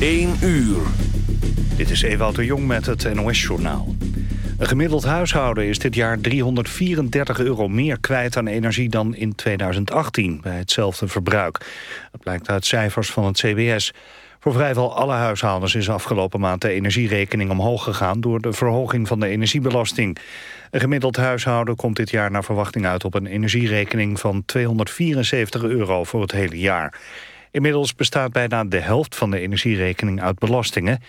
1 uur. Dit is Ewout de Jong met het NOS-journaal. Een gemiddeld huishouden is dit jaar 334 euro meer kwijt aan energie dan in 2018 bij hetzelfde verbruik. Dat blijkt uit cijfers van het CBS. Voor vrijwel alle huishoudens is afgelopen maand de energierekening omhoog gegaan door de verhoging van de energiebelasting. Een gemiddeld huishouden komt dit jaar naar verwachting uit op een energierekening van 274 euro voor het hele jaar. Inmiddels bestaat bijna de helft van de energierekening uit belastingen. Het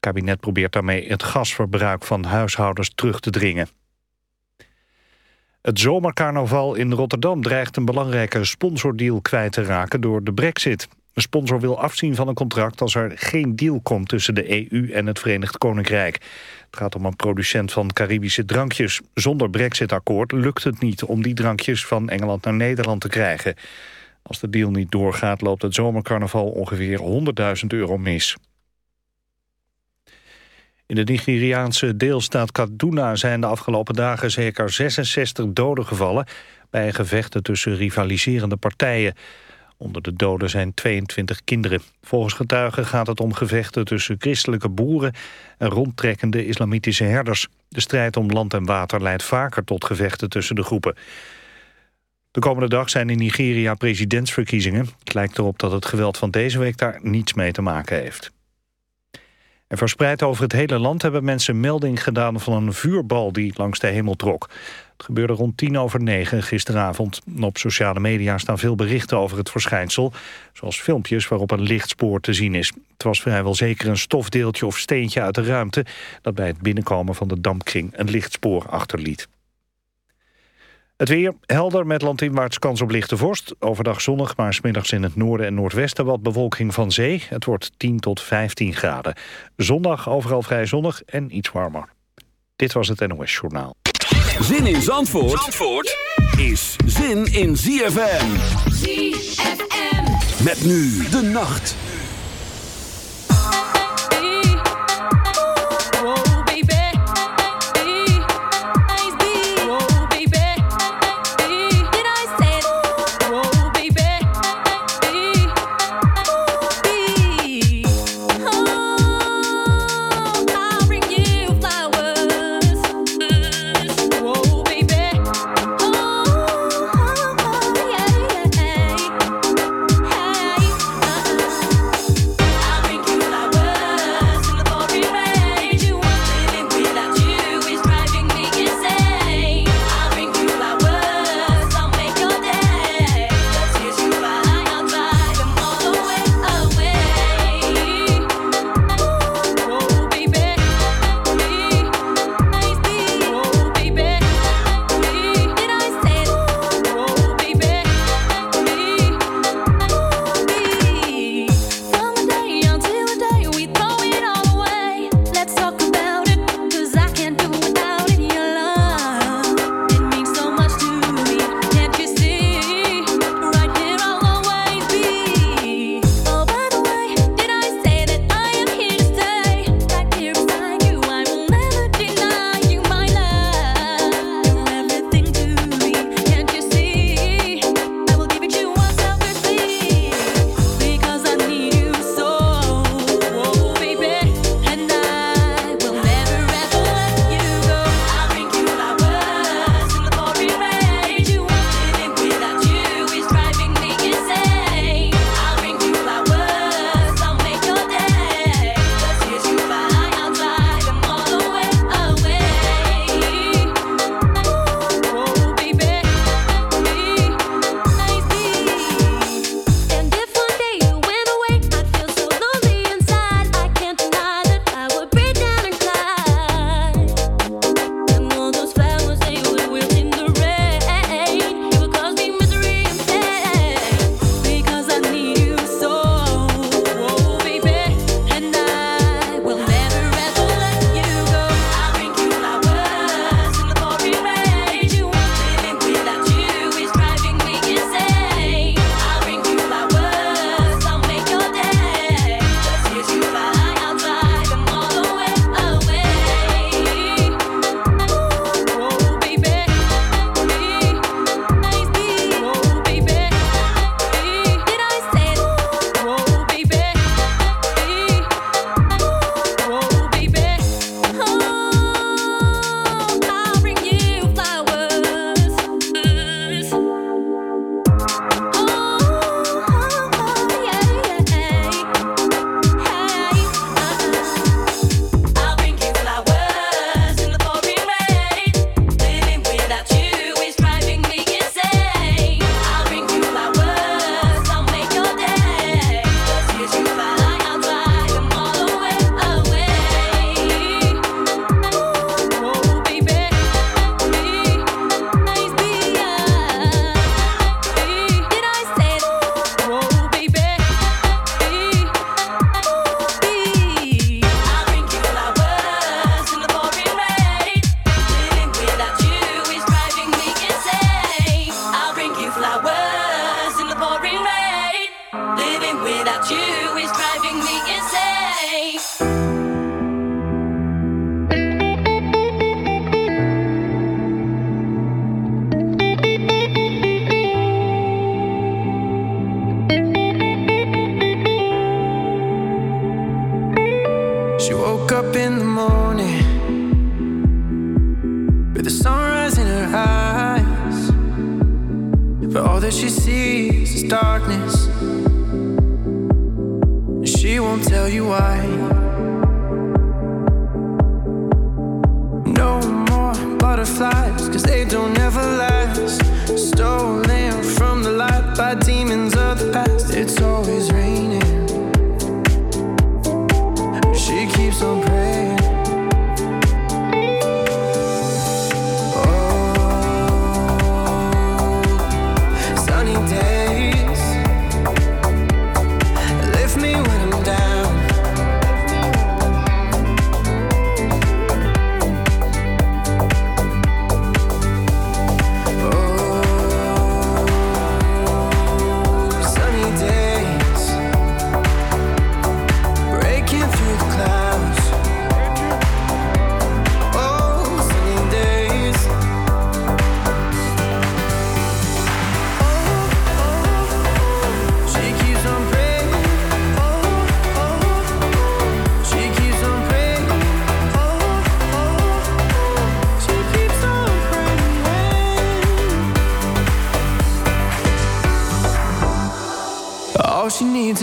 kabinet probeert daarmee het gasverbruik van huishoudens terug te dringen. Het zomercarnaval in Rotterdam dreigt een belangrijke sponsordeal kwijt te raken door de brexit. De sponsor wil afzien van een contract als er geen deal komt tussen de EU en het Verenigd Koninkrijk. Het gaat om een producent van Caribische drankjes. Zonder brexit-akkoord lukt het niet om die drankjes van Engeland naar Nederland te krijgen. Als de deal niet doorgaat loopt het zomercarnaval ongeveer 100.000 euro mis. In de Nigeriaanse deelstaat Kaduna zijn de afgelopen dagen zeker 66 doden gevallen bij gevechten tussen rivaliserende partijen. Onder de doden zijn 22 kinderen. Volgens getuigen gaat het om gevechten tussen christelijke boeren en rondtrekkende islamitische herders. De strijd om land en water leidt vaker tot gevechten tussen de groepen. De komende dag zijn in Nigeria presidentsverkiezingen. Het lijkt erop dat het geweld van deze week daar niets mee te maken heeft. En verspreid over het hele land hebben mensen melding gedaan van een vuurbal die langs de hemel trok. Het gebeurde rond tien over negen gisteravond. Op sociale media staan veel berichten over het verschijnsel, zoals filmpjes waarop een lichtspoor te zien is. Het was vrijwel zeker een stofdeeltje of steentje uit de ruimte dat bij het binnenkomen van de dampkring een lichtspoor achterliet. Het weer helder met landinwaarts kans op lichte vorst. Overdag zonnig, maar smiddags in het noorden en noordwesten wat bewolking van zee. Het wordt 10 tot 15 graden. Zondag overal vrij zonnig en iets warmer. Dit was het NOS Journaal. Zin in Zandvoort, Zandvoort is zin in ZFM. ZFM. Met nu de nacht.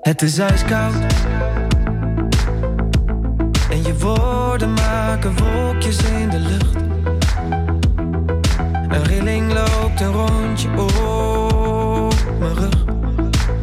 Het is ijskoud. En je woorden maken wolkjes in de lucht. Een rilling loopt een rondje op mijn rug.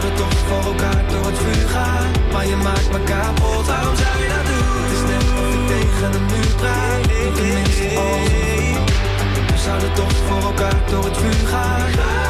zouden toch voor elkaar door het vuur gaan. Maar je maakt me kapot. Waarom zou je dat doen? Het is net of ik tegen een muur praat. Tenminste alsof. We zouden toch voor elkaar door het vuur gaan.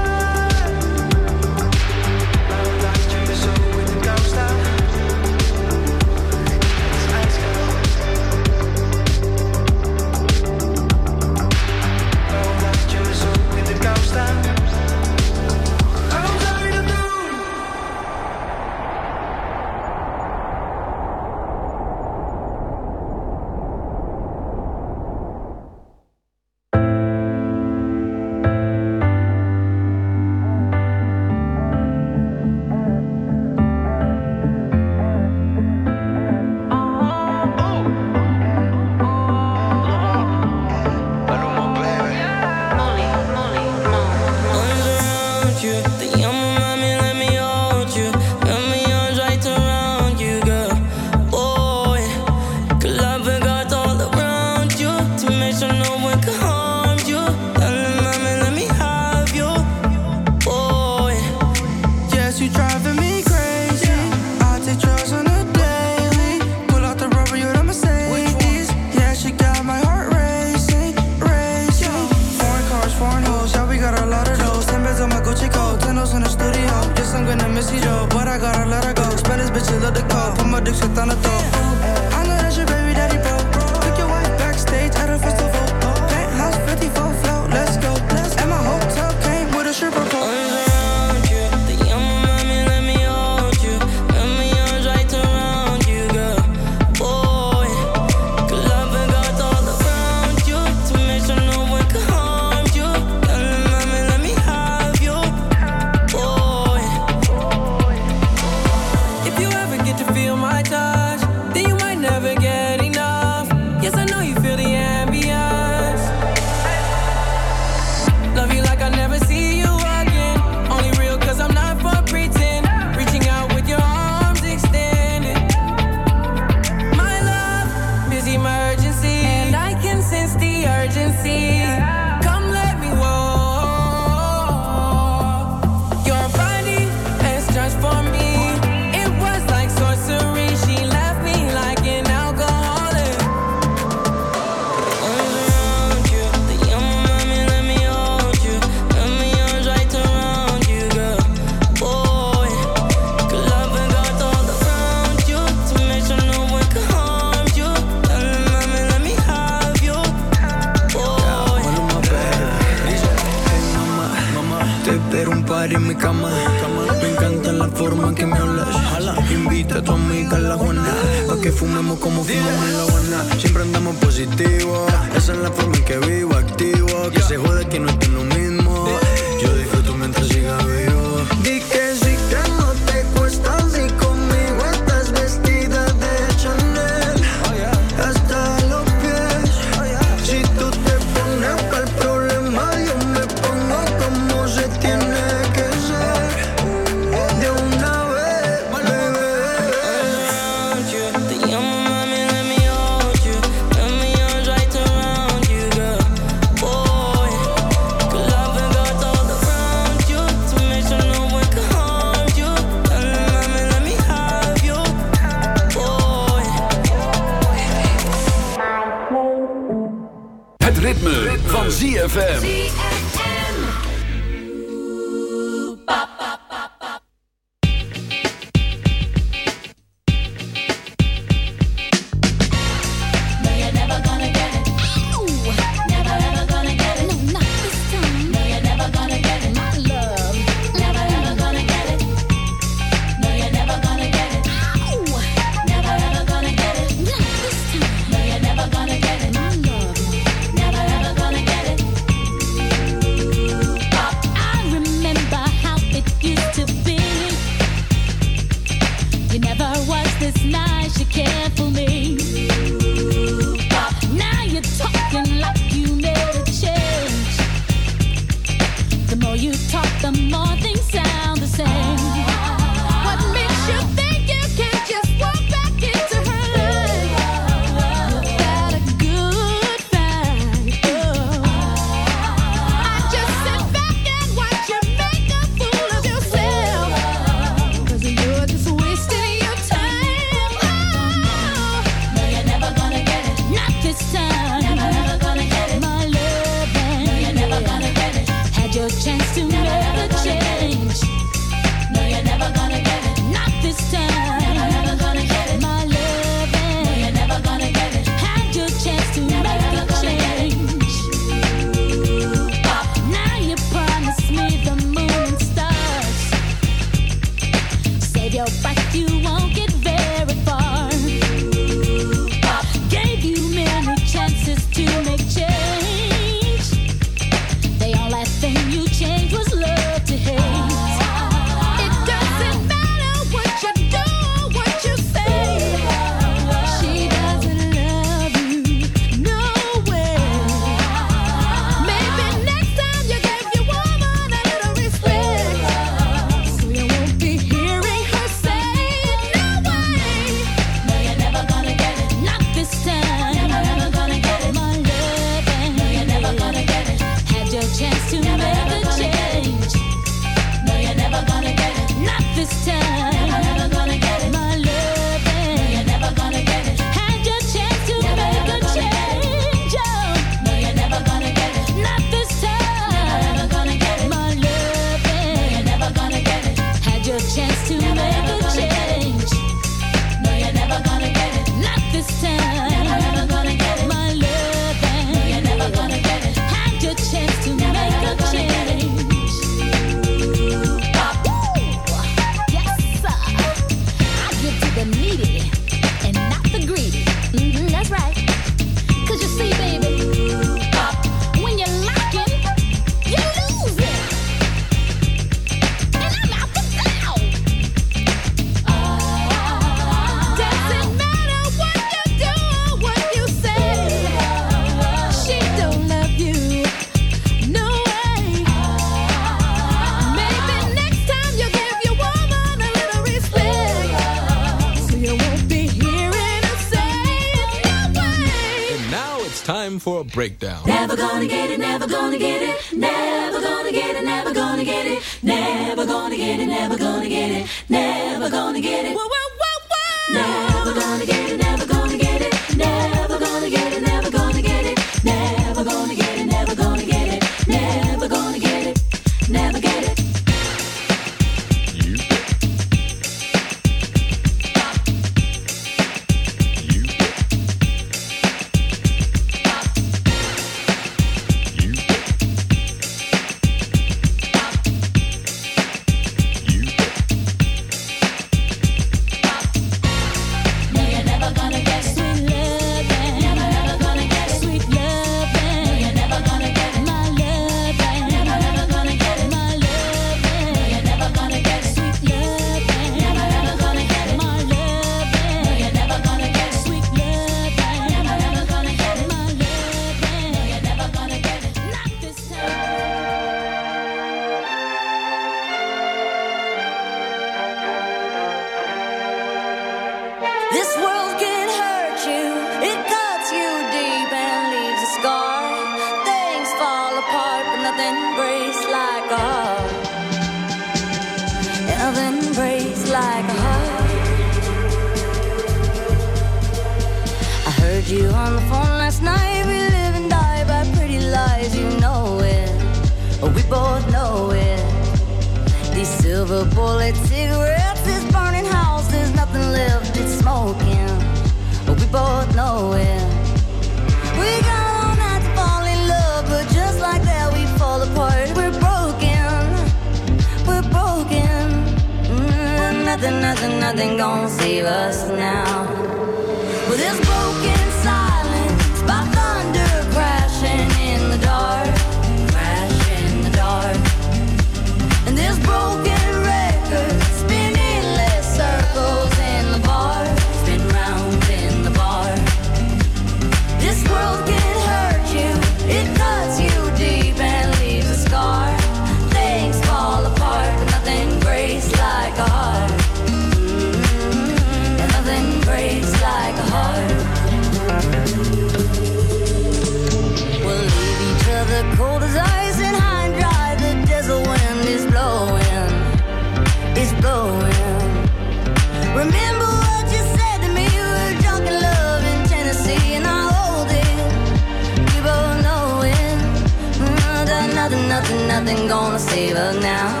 nothing gonna save us now.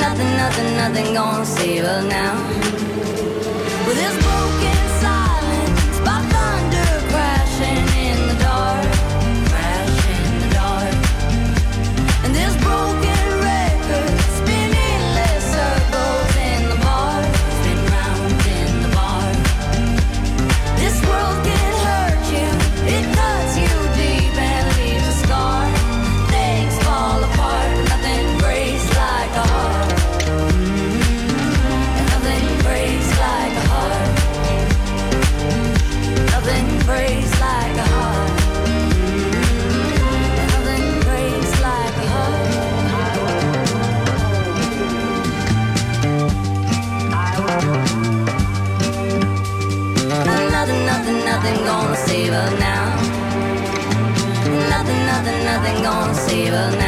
Nothing, nothing, nothing gonna save us now. With well, this broken. gonna save her now.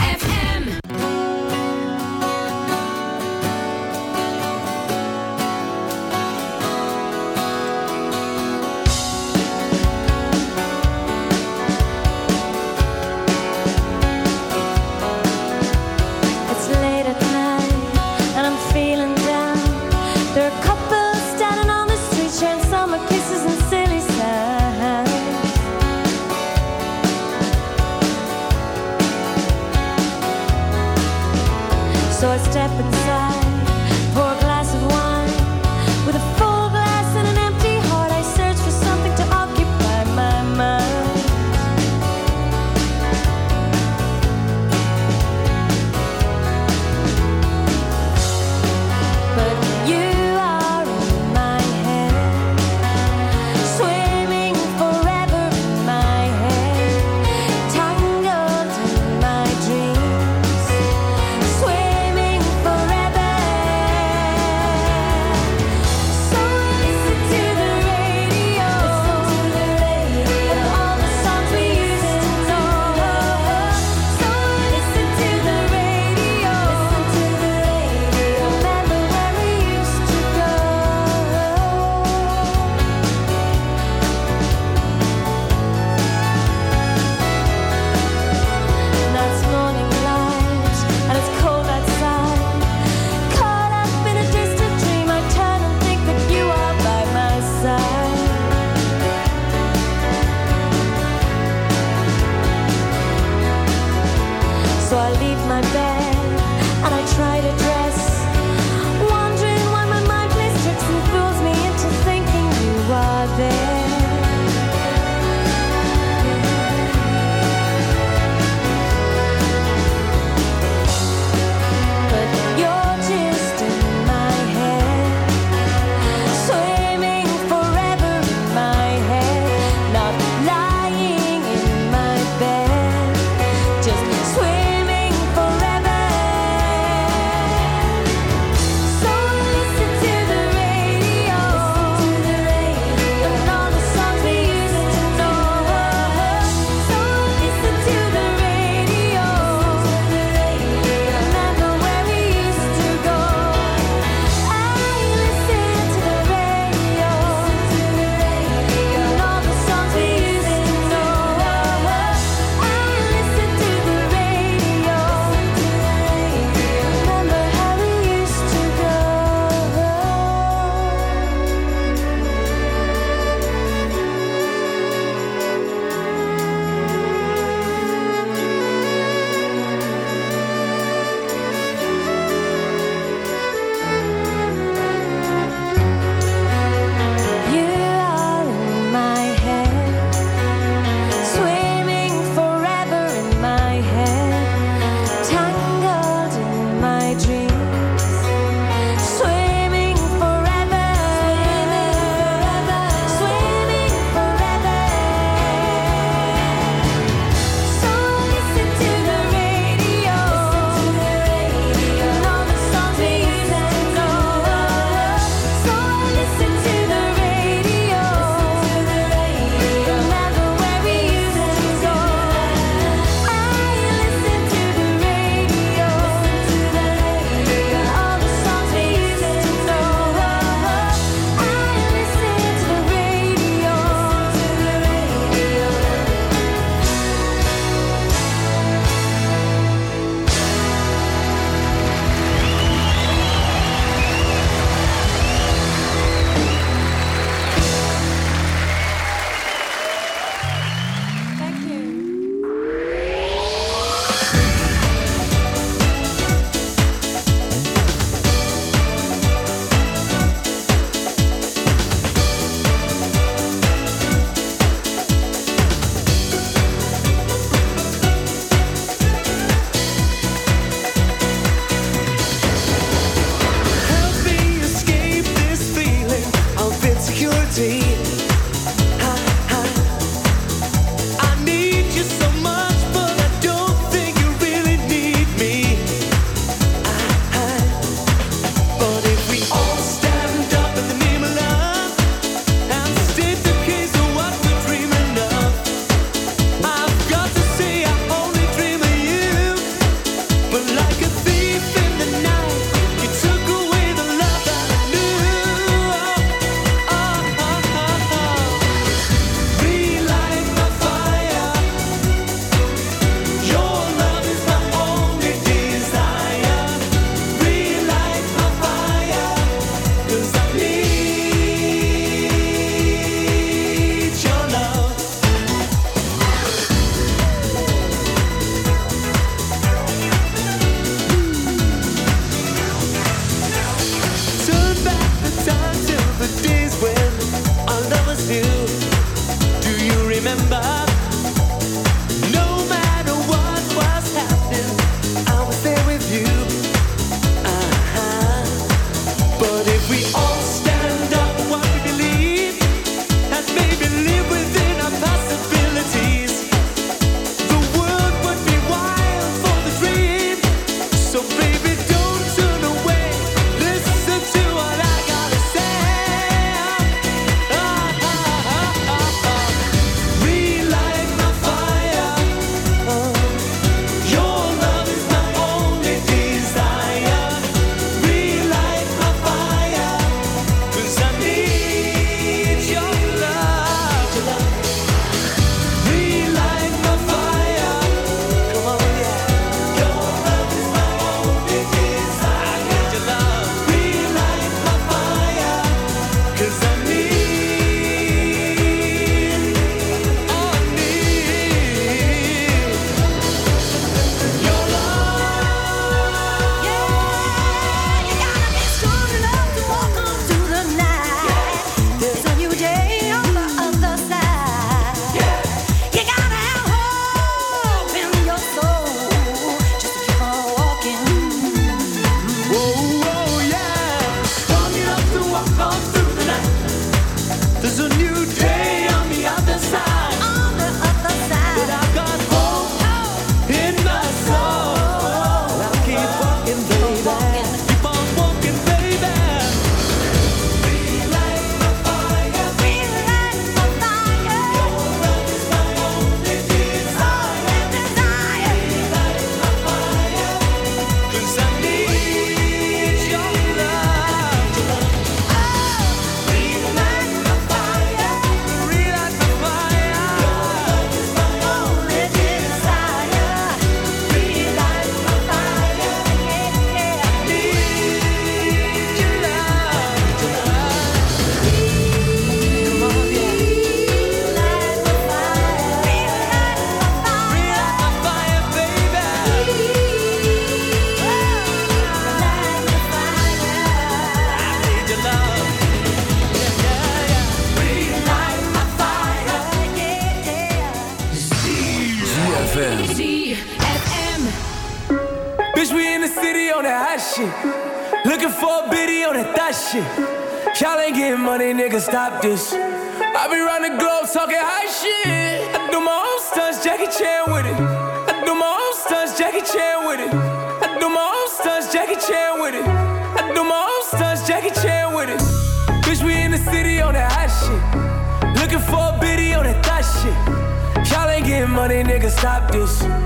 niggas stop this.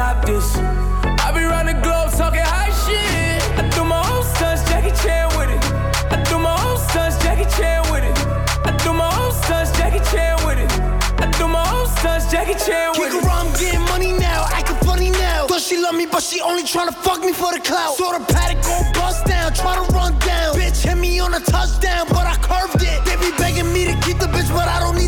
stop this. I be round the globe talking high shit. I threw my own sons Jackie Chan with it. I threw my own sons Jackie Chan with it. I threw my own sons Jackie Chan with it. I threw my own sons Jackie Chan with it. I'm getting money now, acting funny now. Thought she love me, but she only trying to fuck me for the clout. Saw the paddock go bust down, try to run down. Bitch hit me on a touchdown, but I curved it. They be begging me to keep the bitch, but I don't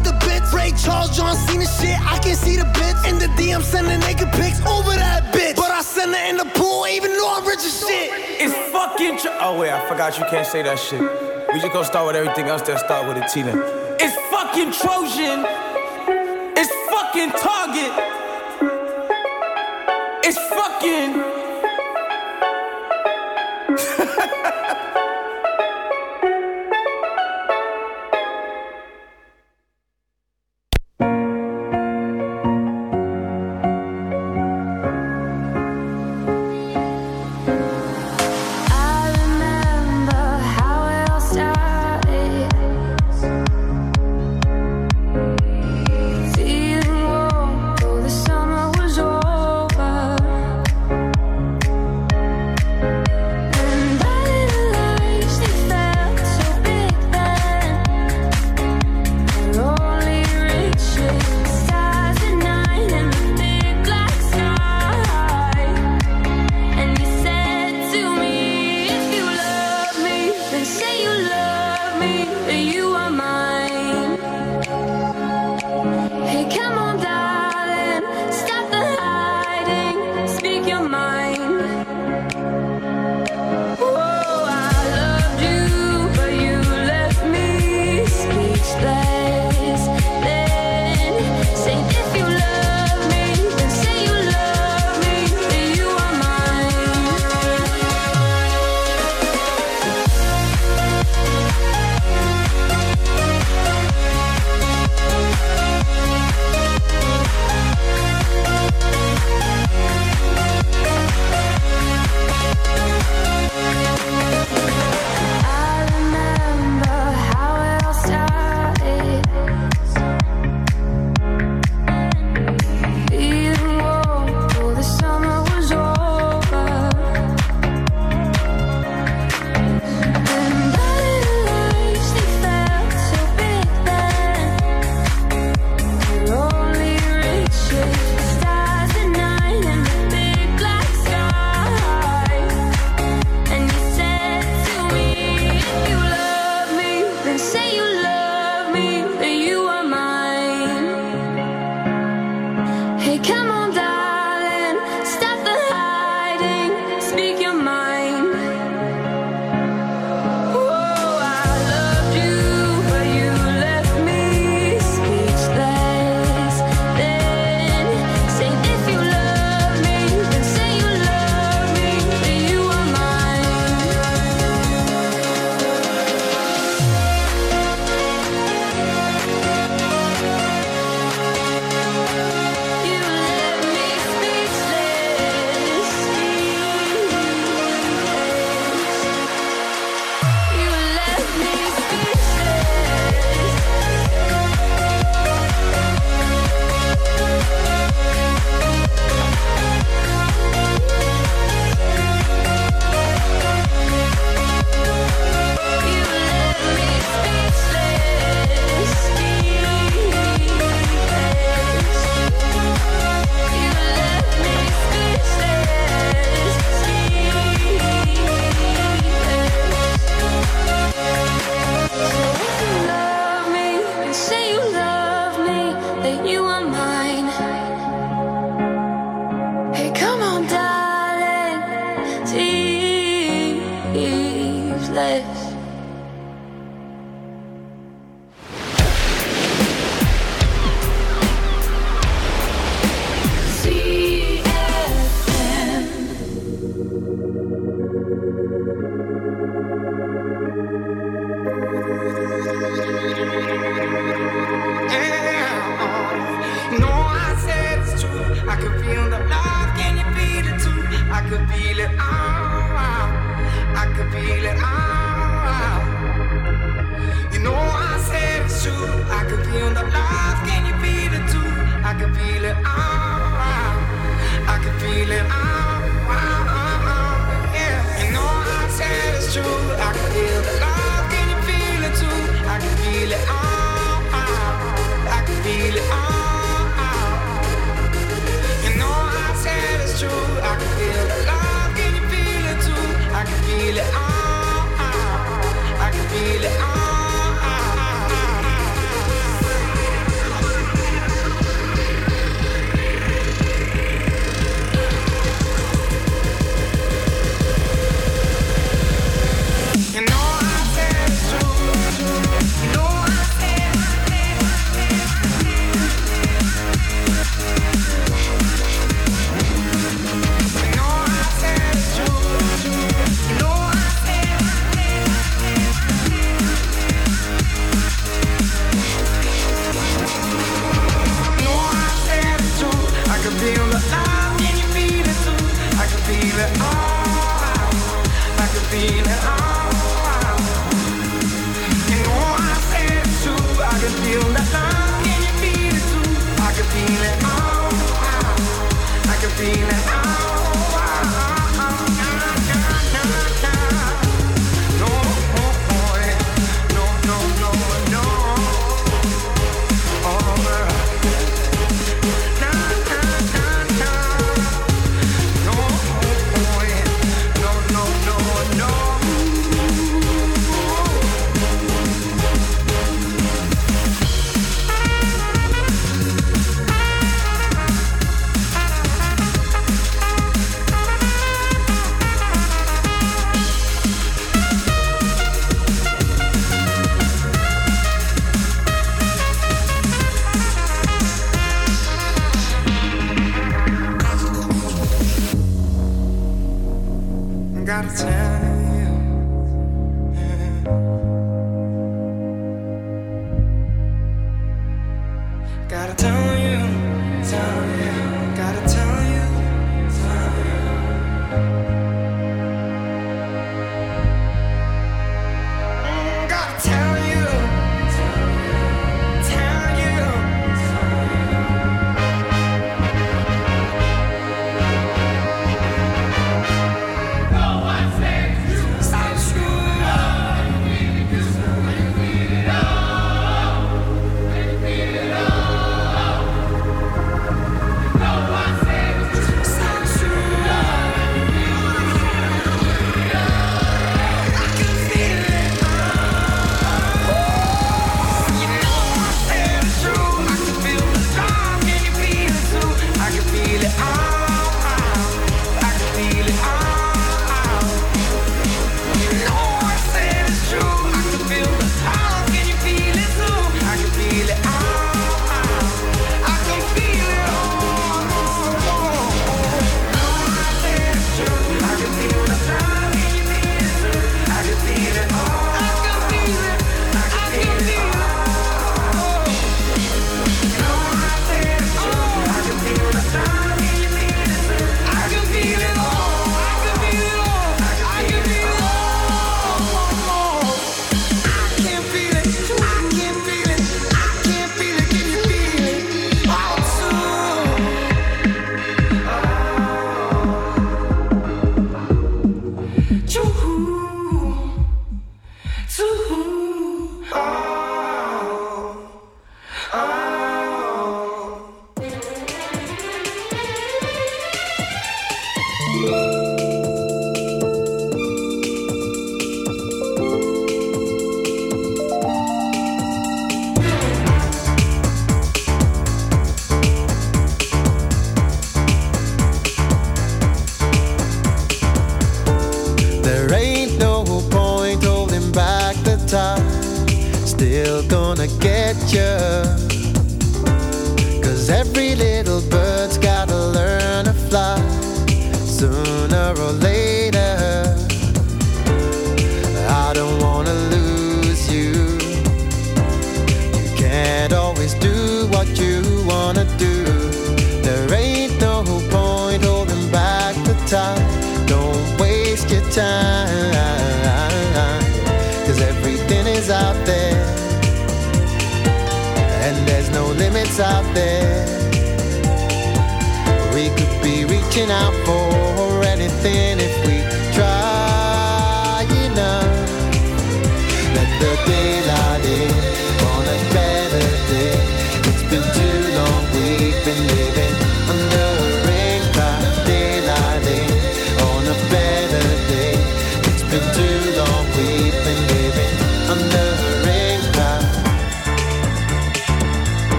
Charles John Cena shit. I can see the bitch in the DM sending naked pics over that bitch. But I send her in the pool even though I'm rich as shit. It's fucking. Tra- oh wait, I forgot you can't say that shit. We just gonna start with everything else. Then start with a Tina. It's fucking Trojan.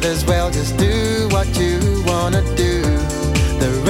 Might as well just do what you wanna do. The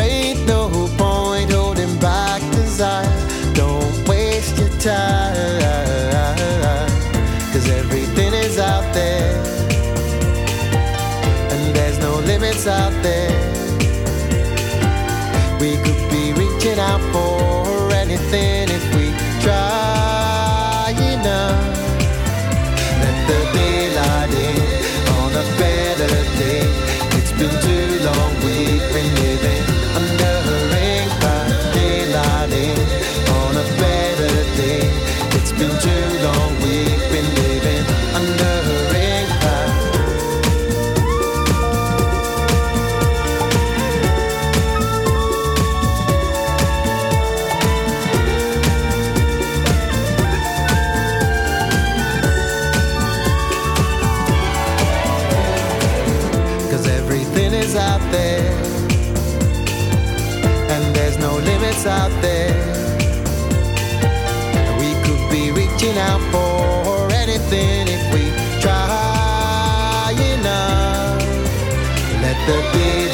the beat.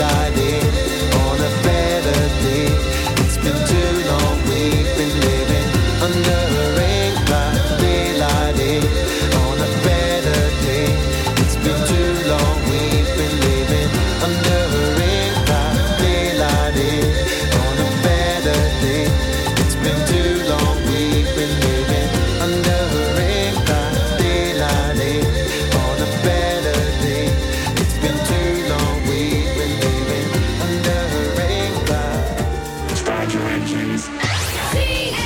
legends.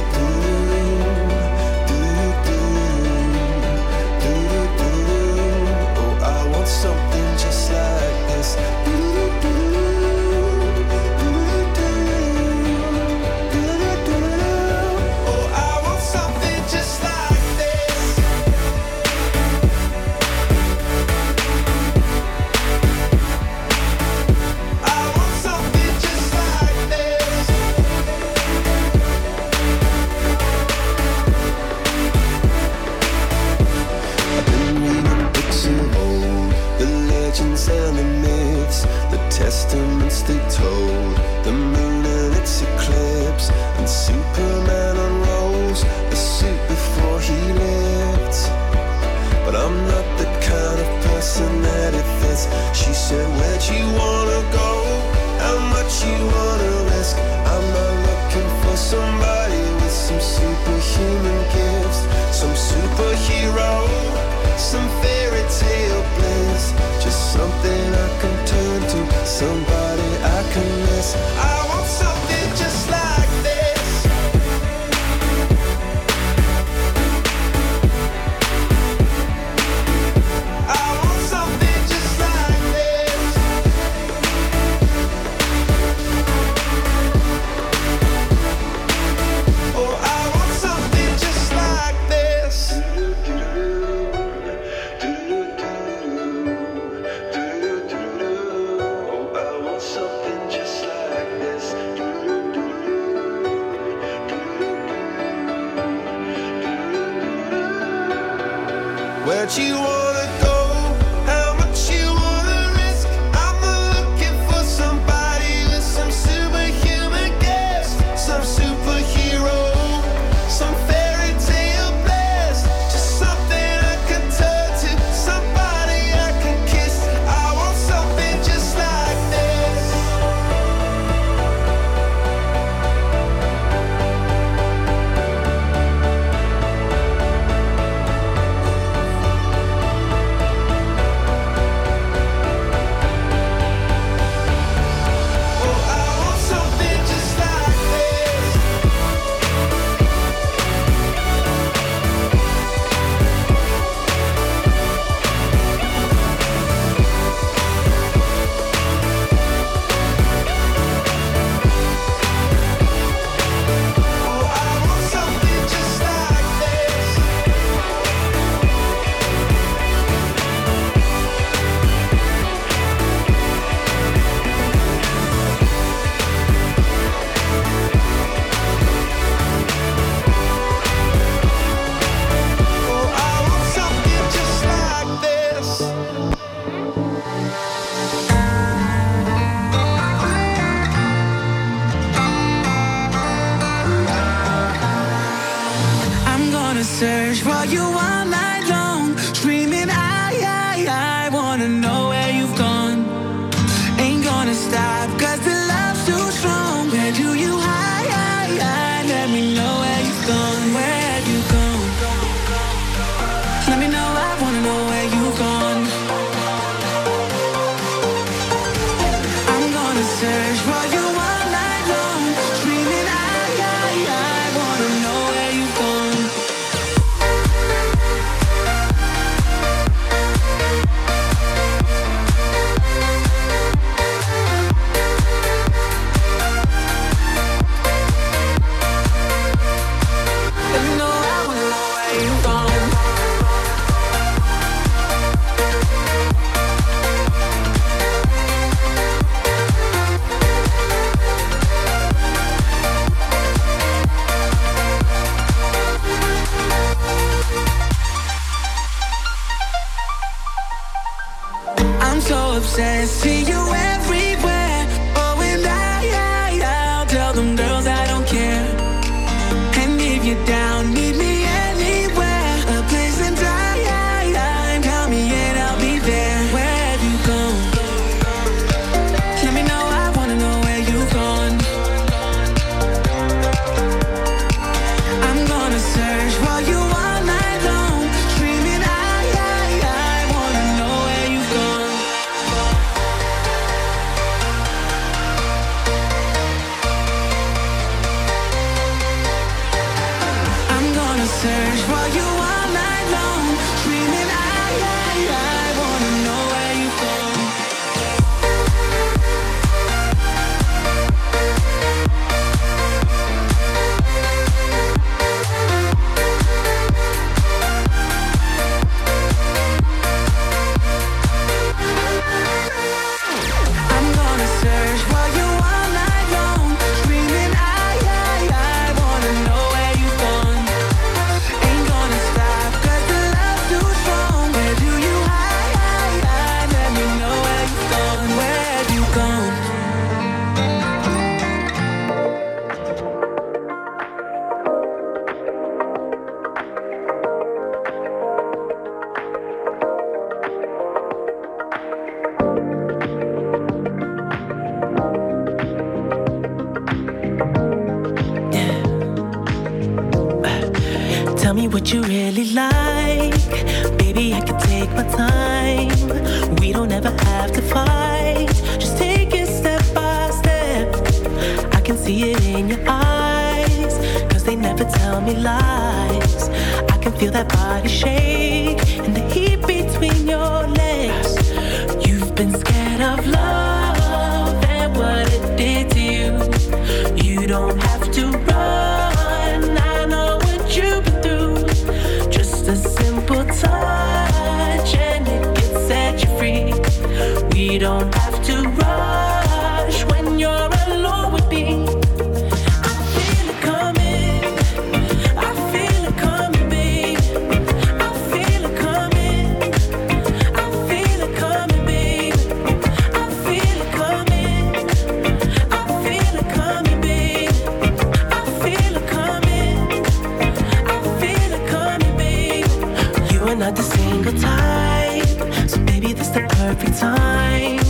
We're not the single type, so baby, this the perfect time.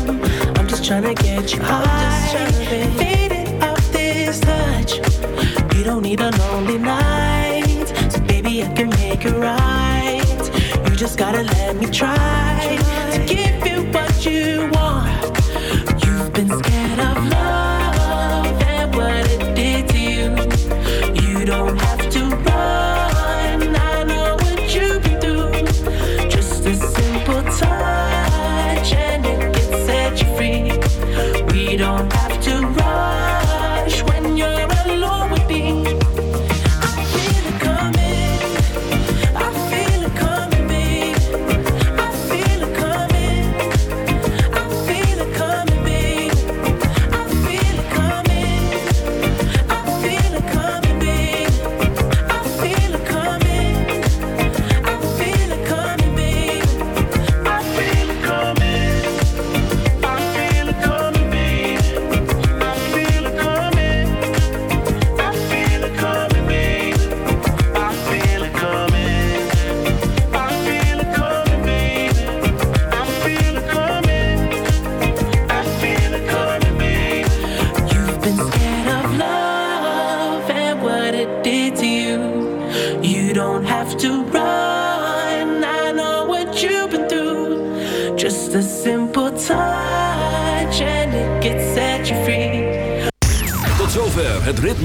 I'm just trying to get you high. Fade it this touch. You don't need a lonely night, so baby, I can make it right. You just gotta let me try to give you what you want.